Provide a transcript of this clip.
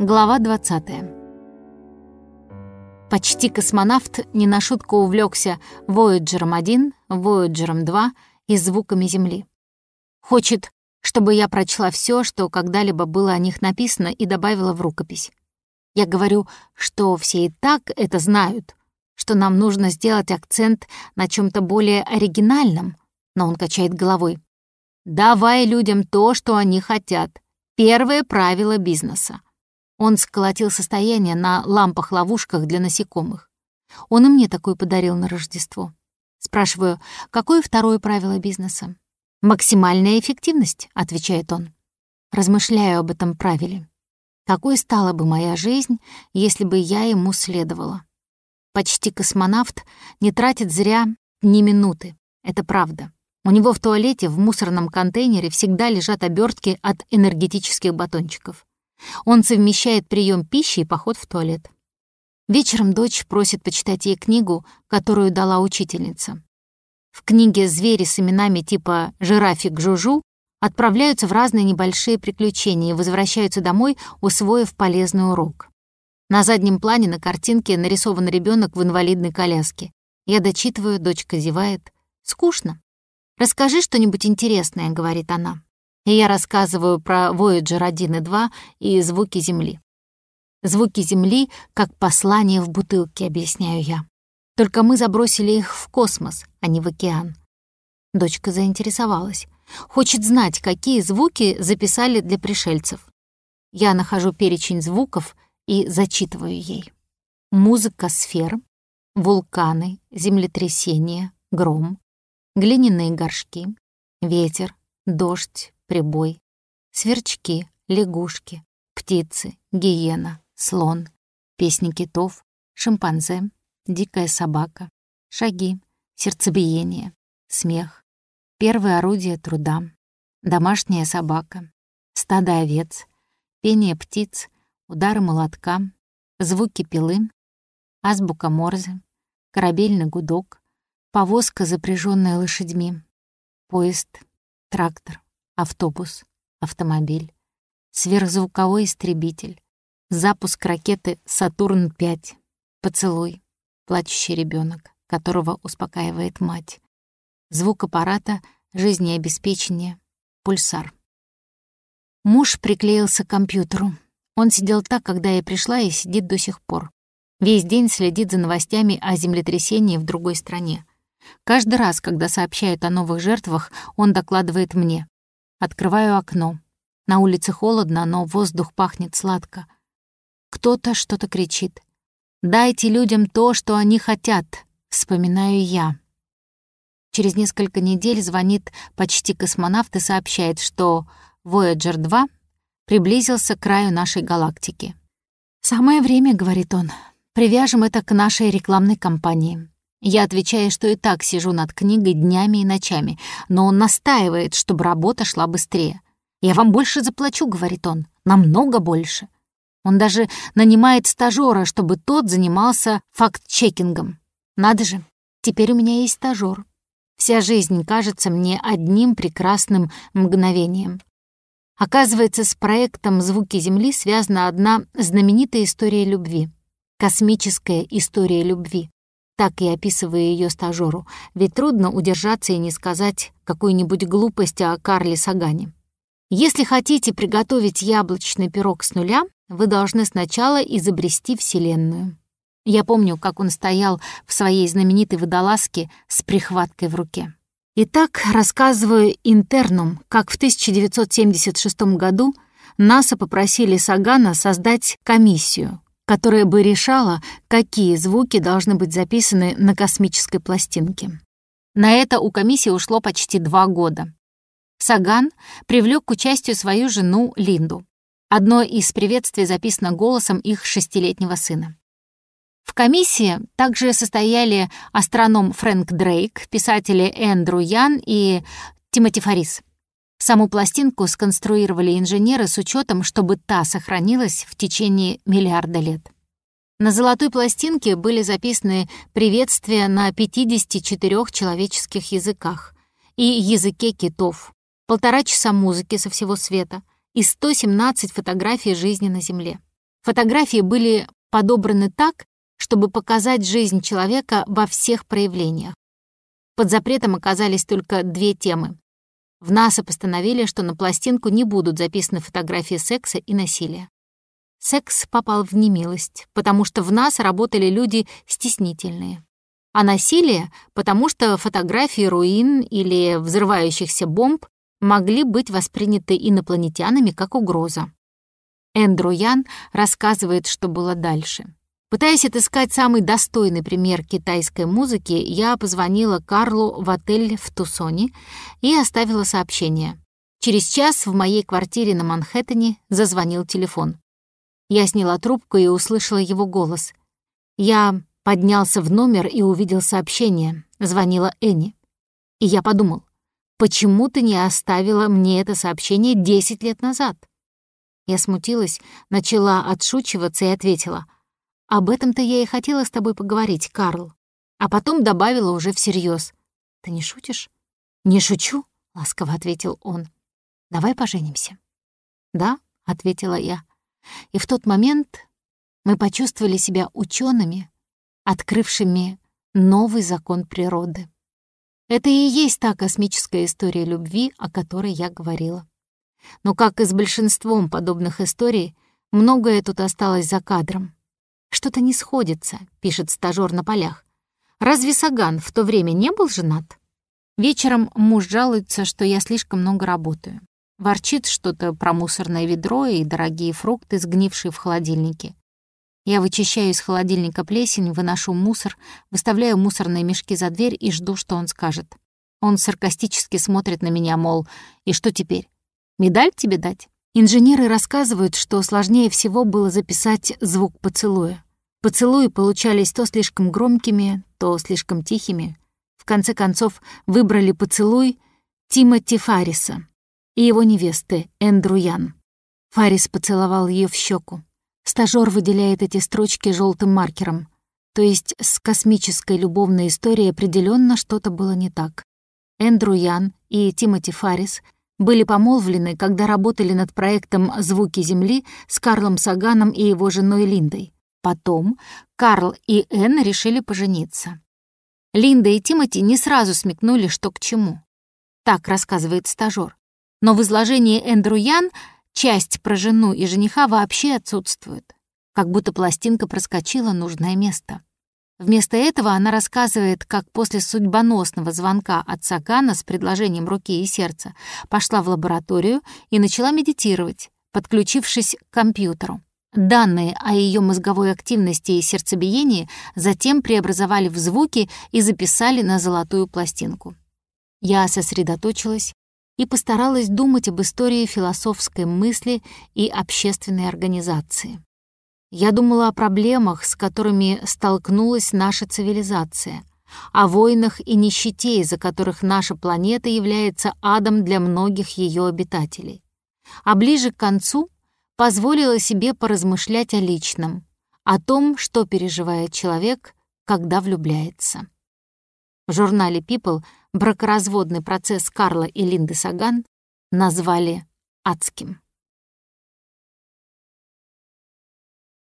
Глава 20. Почти космонавт не на шутку увлекся Voyager 1, Voyager 2 и звуками Земли. Хочет, чтобы я прочла все, что когда-либо было о них написано, и добавила в рукопись. Я говорю, что все и так это знают, что нам нужно сделать акцент на чем то более оригинальном, но он качает головой. «Давай людям то, что они хотят. Первое правило бизнеса. Он сколотил состояние на лампах-ловушках для насекомых. Он и мне такой подарил на Рождество. Спрашиваю, какое второе правило бизнеса? «Максимальная эффективность», — отвечает он. Размышляю об этом правиле. Какой стала бы моя жизнь, если бы я ему следовала? Почти космонавт не тратит зря ни минуты. Это правда. У него в туалете в мусорном контейнере всегда лежат обертки от энергетических батончиков. Он совмещает прием пищи и поход в туалет. Вечером дочь просит почитать ей книгу, которую дала учительница. В книге звери с именами типа «Жирафик Жужу» отправляются в разные небольшие приключения и возвращаются домой, усвоив полезный урок. На заднем плане на картинке нарисован ребенок в инвалидной коляске. Я дочитываю, дочка зевает. «Скучно. Расскажи что-нибудь интересное», — говорит она и я рассказываю про Voyager 1 и 2 и звуки Земли. Звуки Земли как послание в бутылке, объясняю я. Только мы забросили их в космос, а не в океан. Дочка заинтересовалась. Хочет знать, какие звуки записали для пришельцев. Я нахожу перечень звуков и зачитываю ей. Музыка сфер, вулканы, землетрясения, гром, глиняные горшки, ветер, дождь, прибой, сверчки, лягушки, птицы, гиена, слон, песни китов, шимпанзе, дикая собака, шаги, сердцебиение, смех, первое орудие труда, домашняя собака, стадо овец, пение птиц, удары молотка, звуки пилы, азбука Морзе, корабельный гудок, повозка, запряженная лошадьми, поезд, трактор, автобус, автомобиль, сверхзвуковой истребитель, запуск ракеты «Сатурн-5», поцелуй, плачущий ребенок, которого успокаивает мать, звук аппарата, жизнеобеспечение, пульсар. Муж приклеился к компьютеру. Он сидел так, когда я пришла, и сидит до сих пор. Весь день следит за новостями о землетрясении в другой стране. Каждый раз, когда сообщают о новых жертвах, он докладывает мне. Открываю окно. На улице холодно, но воздух пахнет сладко. Кто-то что-то кричит. «Дайте людям то, что они хотят», — вспоминаю я. Через несколько недель звонит почти космонавт и сообщает, что Voyager 2 приблизился к краю нашей галактики. «Самое время», — говорит он, — «привяжем это к нашей рекламной кампании». Я отвечаю, что и так сижу над книгой днями и ночами, но он настаивает, чтобы работа шла быстрее. «Я вам больше заплачу», — говорит он, — «намного больше». Он даже нанимает стажера, чтобы тот занимался факт-чекингом. Надо же, теперь у меня есть стажёр. Вся жизнь кажется мне одним прекрасным мгновением. Оказывается, с проектом «Звуки Земли» связана одна знаменитая история любви. Космическая история любви. Так и описывая ее стажеру, ведь трудно удержаться и не сказать какую-нибудь глупость о Карле Сагане. Если хотите приготовить яблочный пирог с нуля, вы должны сначала изобрести Вселенную. Я помню, как он стоял в своей знаменитой водолазке с прихваткой в руке. Итак, рассказываю интернум, как в 1976 году НАСА попросили Сагана создать комиссию, которая бы решала, какие звуки должны быть записаны на космической пластинке. На это у комиссии ушло почти два года. Саган привлек к участию свою жену Линду. Одно из приветствий записано голосом их шестилетнего сына. В комиссии также состояли астроном Фрэнк Дрейк, писатели Эндрю Ян и Тимоти Фарис. Саму пластинку сконструировали инженеры с учетом, чтобы та сохранилась в течение миллиарда лет. На золотой пластинке были записаны приветствия на 54 человеческих языках и языке китов, полтора часа музыки со всего света и 117 фотографий жизни на Земле. Фотографии были подобраны так, чтобы показать жизнь человека во всех проявлениях. Под запретом оказались только две темы. В НАСА постановили, что на пластинку не будут записаны фотографии секса и насилия. Секс попал в немилость, потому что в НАСА работали люди стеснительные. А насилие, потому что фотографии руин или взрывающихся бомб могли быть восприняты инопланетянами как угроза. Эндрю Ян рассказывает, что было дальше. Пытаясь отыскать самый достойный пример китайской музыки, я позвонила Карлу в отель в Тусоне и оставила сообщение. Через час в моей квартире на Манхэттене зазвонил телефон. Я сняла трубку и услышала его голос. Я поднялся в номер и увидел сообщение. Звонила Энни. И я подумал, почему ты не оставила мне это сообщение 10 лет назад? Я смутилась, начала отшучиваться и ответила, «Об этом-то я и хотела с тобой поговорить, Карл». А потом добавила уже всерьез. «Ты не шутишь?» «Не шучу», — ласково ответил он. «Давай поженимся». «Да», — ответила я. И в тот момент мы почувствовали себя учеными, открывшими новый закон природы. Это и есть та космическая история любви, о которой я говорила. Но, как и с большинством подобных историй, многое тут осталось за кадром. «Что-то не сходится», — пишет стажёр на полях. «Разве Саган в то время не был женат?» Вечером муж жалуется, что я слишком много работаю. Ворчит что-то про мусорное ведро и дорогие фрукты, сгнившие в холодильнике. Я вычищаю из холодильника плесень, выношу мусор, выставляю мусорные мешки за дверь и жду, что он скажет. Он саркастически смотрит на меня, мол, «И что теперь? Медаль тебе дать?» Инженеры рассказывают, что сложнее всего было записать звук поцелуя. Поцелуи получались то слишком громкими, то слишком тихими. В конце концов, выбрали поцелуй Тимоти Фарриса, и его невесты Эндрю Ян. Фарис поцеловал ее в щеку. Стажёр выделяет эти строчки желтым маркером. То есть с космической любовной историей определенно что-то было не так. Эндрю Ян и Тимоти Фарис были помолвлены, когда работали над проектом «Звуки Земли» с Карлом Саганом и его женой Линдой. Потом Карл и Энн решили пожениться. Линда и Тимоти не сразу смекнули, что к чему. Так рассказывает стажёр. Но в изложении Эндрю Ян часть про жену и жениха вообще отсутствует, как будто пластинка проскочила нужное место. Вместо этого она рассказывает, как после судьбоносного звонка от Сагана с предложением руки и сердца пошла в лабораторию и начала медитировать, подключившись к компьютеру. Данные о ее мозговой активности и сердцебиении затем преобразовали в звуки и записали на золотую пластинку. Я сосредоточилась и постаралась думать об истории философской мысли и общественной организации. Я думала о проблемах, с которыми столкнулась наша цивилизация, о войнах и нищете, из-за которых наша планета является адом для многих ее обитателей. А ближе к концу позволила себе поразмышлять о личном, о том, что переживает человек, когда влюбляется. В журнале People бракоразводный процесс Карла и Линды Саган назвали адским.